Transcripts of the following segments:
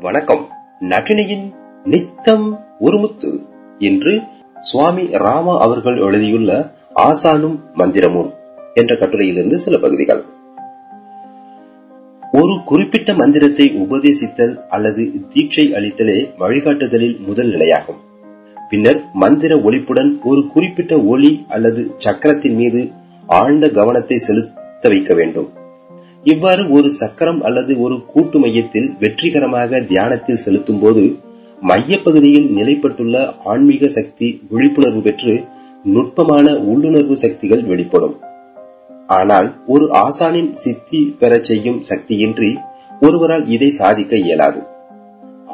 வணக்கம். நட்டினையின் நித்தம் ஒருமுத்து என்று சுவாமி ராமா அவர்கள் எழுதியுள்ள ஆசானும் மந்திரமும் என்ற கட்டுரையிலிருந்து சில பகுதிகள். ஒரு குறிப்பிட்ட மந்திரத்தை உபதேசித்தல் அல்லது தீட்சை அளித்தலே வழிகாட்டுதலில் முதல் நிலையாகும். பின்னர் மந்திர ஒளிப்புடன் ஒரு குறிப்பிட்ட ஒளி அல்லது சக்கரத்தின் மீது ஆழ்ந்த கவனத்தை செலுத்த வைக்க வேண்டும். இவ்வாறு ஒரு சக்கரம் அல்லது ஒரு கூட்டு மையத்தில் வெற்றிகரமாக தியானத்தில் செலுத்தும் போது மையப்பகுதியில் நிலைப்பட்டுள்ள ஆன்மீக சக்தி விழிப்புணர்வு பெற்று நுட்பமான உள்ளுணர்வு சக்திகள் வெளிப்படும். ஆனால் ஒரு ஆசானின் சித்தி பெறச் செய்யும் சக்தியின்றி ஒருவரால் இதை சாதிக்க இயலாது.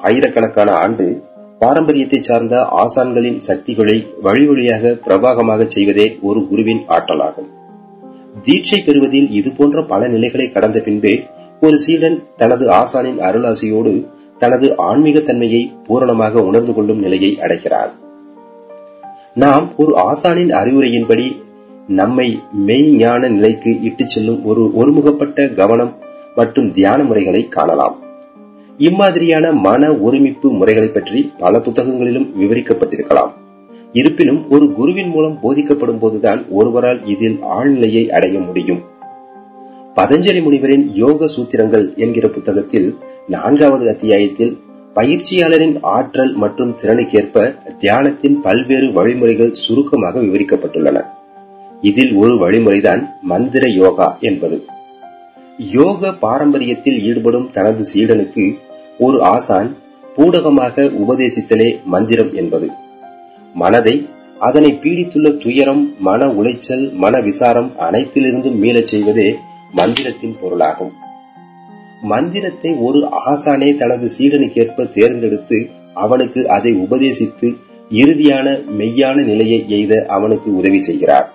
ஆயிரக்கணக்கான ஆண்டு பாரம்பரியத்தை சார்ந்த ஆசான்களின் சக்திகளை வழி வழியாக பிரபாகமாக செய்வதே ஒரு குருவின் ஆற்றலாகும். தீட்சை பெறுவதில் இதுபோன்ற பல நிலைகளை கடந்த பின்பே ஒரு சீடன் தனது ஆசானின் அருளாசியோடு தனது ஆன்மீக தன்மையை பூரணமாக உணர்ந்து கொள்ளும் நிலையை அடைகிறார். நாம் ஒரு ஆசானின் அறிவுரையின்படி நம்மை மெய் ஞான நிலைக்கு இட்டுச் செல்லும் ஒரு ஒருமுகப்பட்ட கவனம் மற்றும் தியான முறைகளை காணலாம். இம்மாதிரியான மன ஒருமிப்பு முறைகளை பற்றி பல புத்தகங்களிலும் விவரிக்கப்பட்டிருக்கலாம். இருப்பினும் ஒரு குருவின் மூலம் போதிக்கப்படும் போதுதான் ஒருவரால் இதில் ஆழ்நிலையை அடைய முடியும். பதஞ்சலி முனிவரின் யோக சூத்திரங்கள் என்கிற புத்தகத்தில் நான்காவது அத்தியாயத்தில் பயிற்சியாளரின் ஆற்றல் மற்றும் திறனுக்கேற்ப தியானத்தின் பல்வேறு வழிமுறைகள் சுருக்கமாக விவரிக்கப்பட்டுள்ளன. இதில் ஒரு வழிமுறைதான் மந்திர யோகா என்பது. யோக பாரம்பரியத்தில் ஈடுபடும் தனது சீடனுக்கு ஒரு ஆசான் பூடகமாக உபதேசித்தலே மந்திரம் என்பது. மனதை அதனை பீடித்துள்ள துயரம் மன உளைச்சல் மன விசாரம் அனைத்திலிருந்தும் மீளச் செய்வதே மந்திரத்தின் பொருளாகும். மந்திரத்தை ஒரு ஆசானே தனது சீடனுக்கேற்ப தேர்ந்தெடுத்து அவனுக்கு அதை உபதேசித்து இறுதியான மெய்யான நிலையை எய்த அவனுக்கு உதவி செய்கிறார்.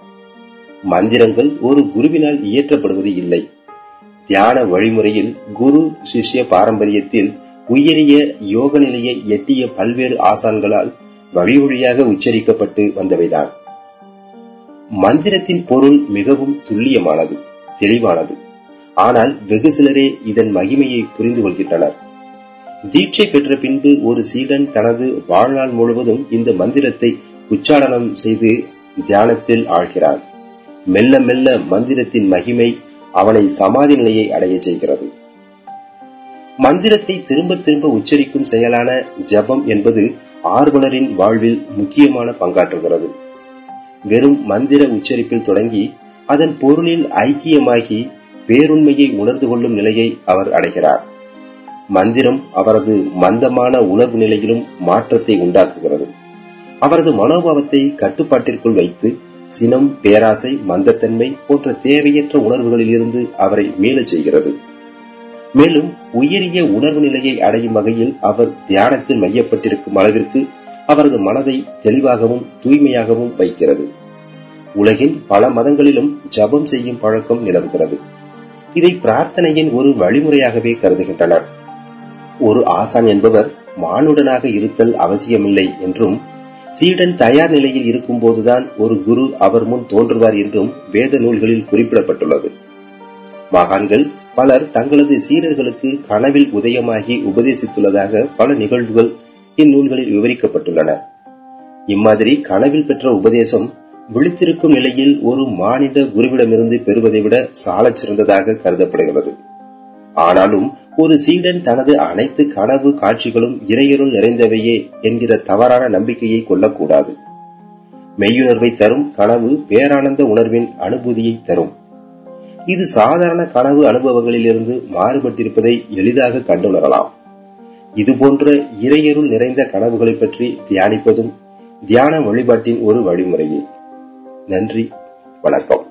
மந்திரங்கள் ஒரு குருவினால் இயற்றப்படுவது இல்லை. தியான வழிமுறையில் குரு சிஷ்ய பாரம்பரியத்தில் உயரிய யோக நிலையை எட்டிய பல்வேறு ஆசான்களால் வழி வழியாக உச்சரிக்கப்பட்டு வந்தவைதான். மந்திரத்தின் பொருள் மிகவும் துல்லியமானது தெளிவானது. ஆனால் வெகு சிலரே இதன் மகிமையை புரிந்து கொள்கின்றனர். தீட்சை பெற்ற பின்பு ஒரு சீடன் தனது வாழ்நாள் முழுவதும் இந்த மந்திரத்தை உச்சாடனம் செய்து தியானத்தில் ஆழ்கிறான். மெல்ல மெல்ல மந்திரத்தின் மகிமை அவனை சமாதி நிலையை அடைய செய்கிறது. மந்திரத்தை திரும்ப திரும்ப உச்சரிக்கும் செயலான ஜபம் என்பது ஆர்வலரின் வாழ்வில் முக்கியமான பங்காற்றுகிறது. வெறும் மந்திர உச்சரிப்பில் தொடங்கி அதன் பொருளில் ஐக்கியமாகி பேருண்மையை உணர்ந்து கொள்ளும் நிலையை அவர் அடைகிறார். மந்திரம் அவரது மந்தமான உணர்வு நிலையிலும் மாற்றத்தை உண்டாக்குகிறது. அவரது மனோபாவத்தை கட்டுப்பாட்டிற்குள் வைத்து சினம் பேராசை மந்தத்தன்மை போன்ற தேவையற்ற உணர்வுகளில் இருந்து அவரை மீளச் செய்கிறது. மேலும் உயரிய உணர்வு நிலையை அடையும் வகையில் அவர் தியானத்தில் மையப்பட்டிருக்கும் அளவிற்கு அவரது மனதை தெளிவாகவும் தூய்மையாகவும் வைக்கிறது. உலகின் பல மதங்களிலும் ஜபம் செய்யும் பழக்கம் நிலவுகிறது. இதை பிரார்த்தனையின் ஒரு வழிமுறையாகவே கருதுகின்றனர். ஒரு ஆசான் என்பவர் மானுடனாக இருத்தல் அவசியமில்லை என்றும் சீடன் தயார் நிலையில் இருக்கும் போதுதான் ஒரு குரு அவர் முன் தோன்றுவார் என்றும் வேத நூல்களில் குறிப்பிடப்பட்டுள்ளது. மகான்கள் பலர் தங்களது சீரர்களுக்கு கனவில் உதயமாகி உபதேசித்துள்ளதாக பல நிகழ்வுகள் இந்நூல்களில் விவரிக்கப்பட்டுள்ளன. இம்மாதிரி கனவில் பெற்ற உபதேசம் விழித்திருக்கும் நிலையில் ஒரு மானிட குருவிடமிருந்து பெறுவதை விட சாலச் சிறந்ததாக கருதப்படுகிறது. ஆனாலும் ஒரு சீடன் தனது அனைத்து கனவு காட்சிகளும் இறையருள் நிறைந்தவையே என்கிற தவறான நம்பிக்கையை கொள்ளக்கூடாது. மெய்யுணர்வை தரும் கனவு பேரானந்த உணர்வின் அனுபூதியை தரும். இது சாதாரண கனவு அனுபவங்களிலிருந்து மாறுபட்டிருப்பதை எளிதாக கண்டுணரலாம். இதுபோன்ற இறையருள் நிறைந்த கனவுகளை பற்றி தியானிப்பதும் தியான வழிபாட்டின் ஒரு வழிமுறையே. நன்றி. வணக்கம்.